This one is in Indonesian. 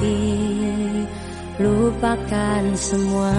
hati Lupakan semua.